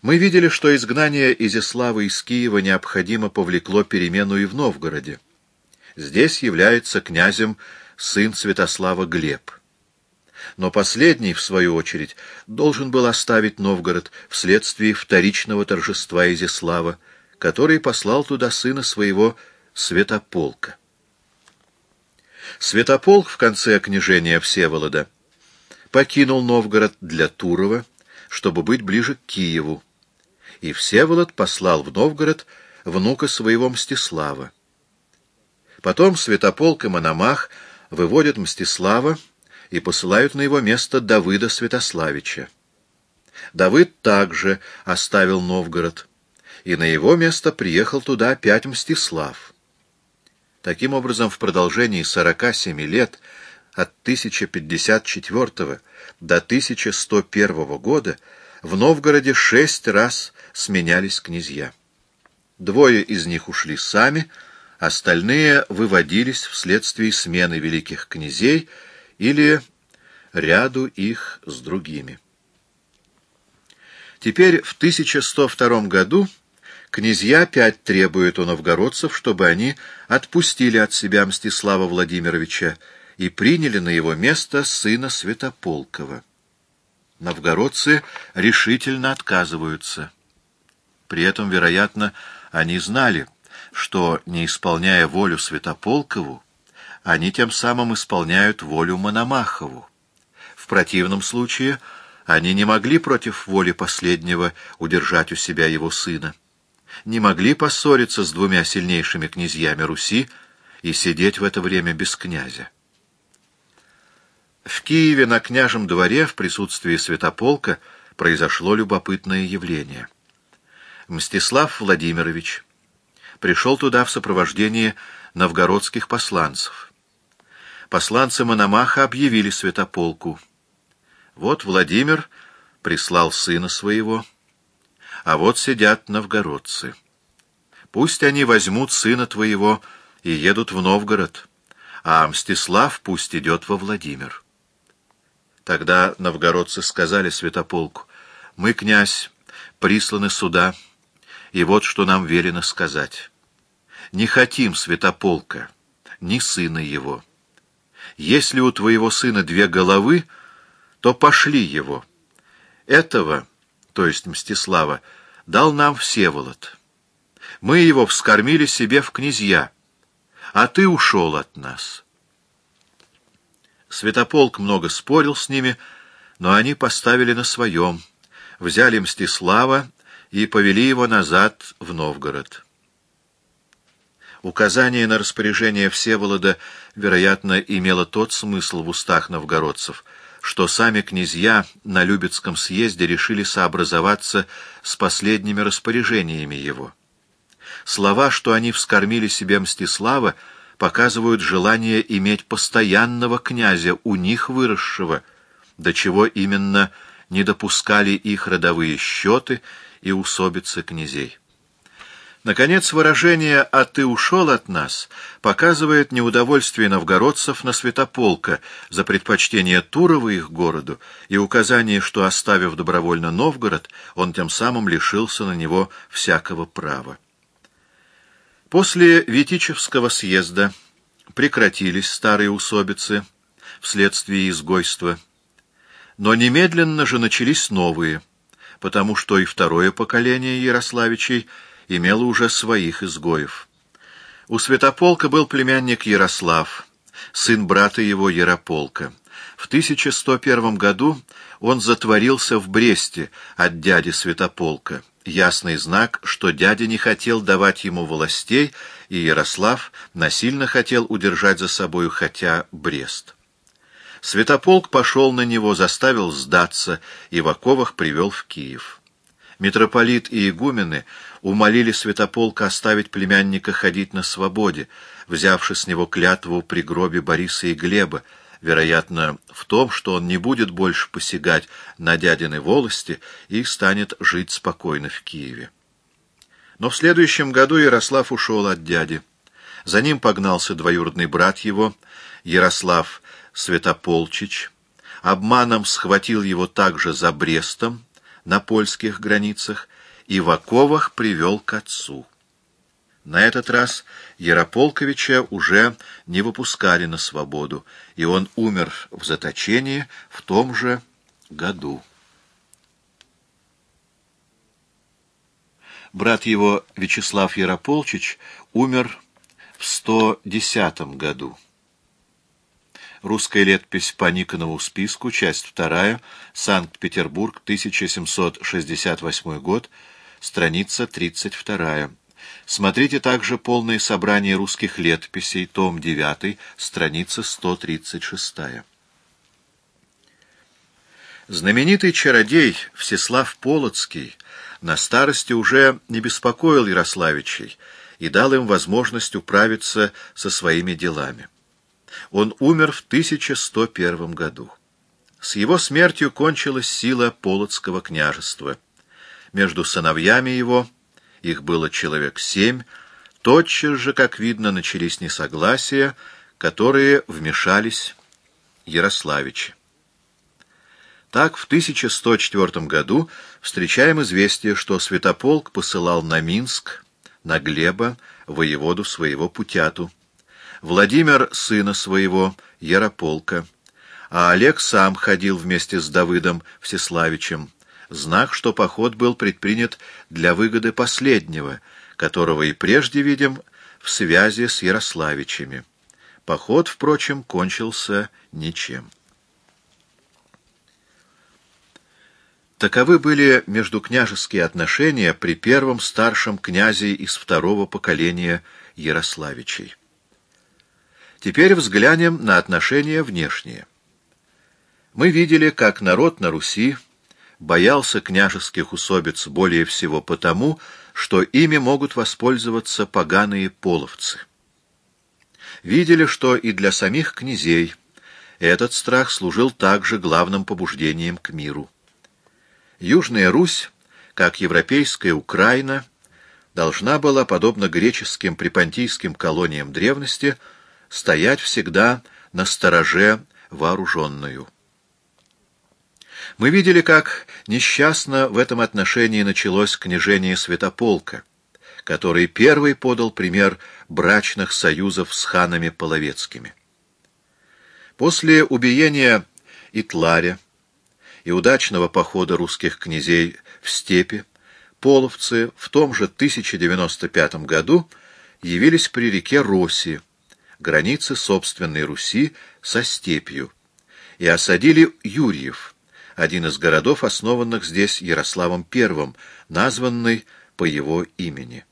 Мы видели, что изгнание Изяслава из Киева необходимо повлекло перемену и в Новгороде. Здесь является князем сын Святослава Глеб. Но последний, в свою очередь, должен был оставить Новгород вследствие вторичного торжества Изяслава, который послал туда сына своего Святополка. Святополк в конце княжения Всеволода покинул Новгород для Турова, чтобы быть ближе к Киеву, и Всеволод послал в Новгород внука своего Мстислава. Потом Святополк и Мономах выводят Мстислава и посылают на его место Давыда Святославича. Давыд также оставил Новгород, и на его место приехал туда опять Мстислав. Таким образом, в продолжении 47 лет, от 1054 до 1101 года, в Новгороде шесть раз сменялись князья. Двое из них ушли сами, остальные выводились вследствие смены великих князей или ряду их с другими. Теперь в 1102 году князья опять требуют у новгородцев, чтобы они отпустили от себя Мстислава Владимировича и приняли на его место сына Святополкова. Новгородцы решительно отказываются. При этом, вероятно, они знали, что, не исполняя волю Святополкову, они тем самым исполняют волю Мономахову. В противном случае они не могли против воли последнего удержать у себя его сына, не могли поссориться с двумя сильнейшими князьями Руси и сидеть в это время без князя. В Киеве на княжем дворе в присутствии Святополка произошло любопытное явление — Мстислав Владимирович пришел туда в сопровождении новгородских посланцев. Посланцы Мономаха объявили святополку. Вот Владимир прислал сына своего, а вот сидят новгородцы. Пусть они возьмут сына твоего и едут в Новгород, а Мстислав пусть идет во Владимир. Тогда новгородцы сказали святополку, «Мы, князь, присланы сюда» И вот что нам велено сказать. Не хотим святополка, ни сына его. Если у твоего сына две головы, то пошли его. Этого, то есть Мстислава, дал нам Всеволод. Мы его вскормили себе в князья, а ты ушел от нас. Святополк много спорил с ними, но они поставили на своем, взяли Мстислава и повели его назад в Новгород. Указание на распоряжение Всеволода, вероятно, имело тот смысл в устах новгородцев, что сами князья на Любецком съезде решили сообразоваться с последними распоряжениями его. Слова, что они вскормили себе Мстислава, показывают желание иметь постоянного князя, у них выросшего, до чего именно не допускали их родовые счеты и усобицы князей. Наконец, выражение «а ты ушел от нас» показывает неудовольствие новгородцев на Святополка за предпочтение Турова их городу и указание, что, оставив добровольно Новгород, он тем самым лишился на него всякого права. После Витичевского съезда прекратились старые усобицы вследствие изгойства, но немедленно же начались новые – потому что и второе поколение Ярославичей имело уже своих изгоев. У Святополка был племянник Ярослав, сын брата его Ярополка. В 1101 году он затворился в Бресте от дяди Святополка. Ясный знак, что дядя не хотел давать ему властей, и Ярослав насильно хотел удержать за собою хотя Брест. Святополк пошел на него, заставил сдаться и в привел в Киев. Митрополит и игумены умолили Святополка оставить племянника ходить на свободе, взявши с него клятву при гробе Бориса и Глеба, вероятно, в том, что он не будет больше посягать на дядины волости и станет жить спокойно в Киеве. Но в следующем году Ярослав ушел от дяди. За ним погнался двоюродный брат его, Ярослав Святополчич, обманом схватил его также за Брестом, на польских границах и в оковах привел к отцу. На этот раз Ярополковича уже не выпускали на свободу, и он умер в заточении в том же году. Брат его Вячеслав Ярополчич умер в 110 году. Русская летопись по Никонову списку, часть 2, Санкт-Петербург, 1768 год, страница 32. Смотрите также полное собрание русских летописей, том 9, страница 136. Знаменитый чародей Всеслав Полоцкий на старости уже не беспокоил Ярославичей и дал им возможность управиться со своими делами. Он умер в 1101 году. С его смертью кончилась сила Полоцкого княжества. Между сыновьями его, их было человек семь, тотчас же, как видно, начались несогласия, которые вмешались Ярославичи. Так, в 1104 году встречаем известие, что Святополк посылал на Минск, на Глеба, воеводу своего Путяту, Владимир сына своего, Ярополка, а Олег сам ходил вместе с Давыдом Всеславичем, знак, что поход был предпринят для выгоды последнего, которого и прежде видим в связи с Ярославичами. Поход, впрочем, кончился ничем. Таковы были междукняжеские отношения при первом старшем князе из второго поколения Ярославичей. Теперь взглянем на отношения внешние. Мы видели, как народ на Руси боялся княжеских усобиц более всего потому, что ими могут воспользоваться поганые половцы. Видели, что и для самих князей этот страх служил также главным побуждением к миру. Южная Русь, как европейская Украина, должна была, подобно греческим припонтийским колониям древности, стоять всегда на стороже вооруженную. Мы видели, как несчастно в этом отношении началось княжение Святополка, который первый подал пример брачных союзов с ханами половецкими. После убиения Итларя и удачного похода русских князей в степи, половцы в том же 1095 году явились при реке Роси, границе собственной Руси со степью, и осадили Юрьев, один из городов, основанных здесь Ярославом I, названный по его имени.